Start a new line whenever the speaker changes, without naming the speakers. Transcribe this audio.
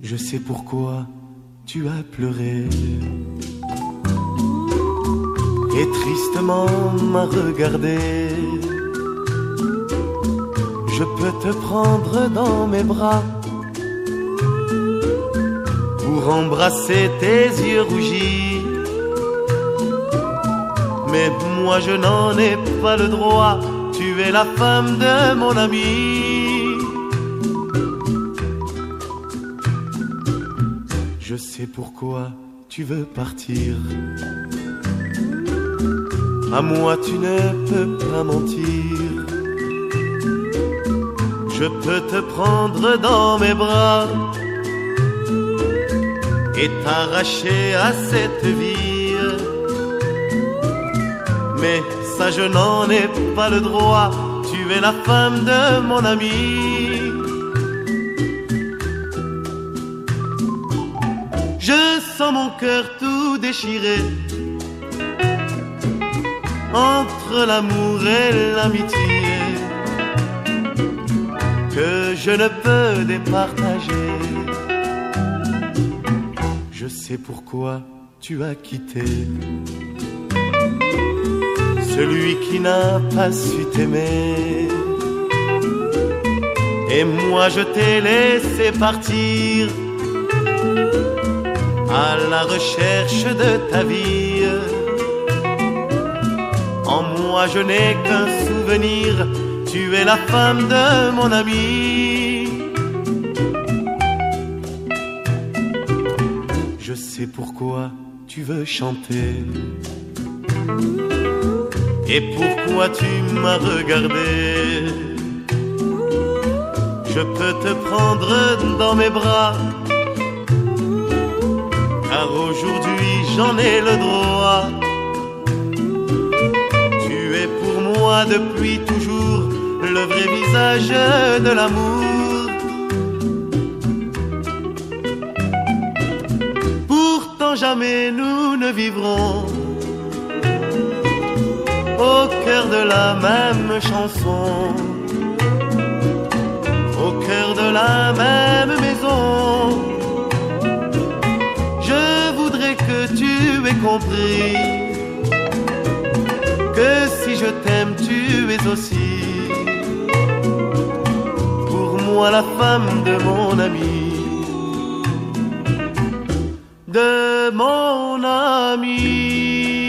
Je sais pourquoi tu as pleuré. Et tristement m'a regardé. Je peux te prendre dans mes bras pour embrasser tes yeux rougis. Mais moi je n'en ai pas le droit, tu es la femme de mon ami. Je sais pourquoi tu veux partir. À moi tu ne peux pas mentir. Je peux te prendre dans mes bras et t'arracher à cette vie. Mais ça je n'en ai pas le droit, tu es la femme de mon ami. Sens mon cœur tout déchiré entre l'amour et l'amitié que je ne peux départager. Je sais pourquoi tu as quitté celui qui n'a pas su t'aimer. Et moi je t'ai laissé partir à la recherche de ta vie. En moi je n'ai qu'un souvenir, tu es la femme de mon ami. Je sais pourquoi tu veux chanter. Et pourquoi tu m'as regardé Je peux te prendre dans mes bras car aujourd'hui j'en ai le droit. Tu es pour moi depuis toujours le vrai visage de l'amour. Pourtant jamais nous ne vivrons au cœur de la même chanson, au cœur de la même compris que si je t'aime, tu es aussi pour moi la femme de mon ami, de mon ami.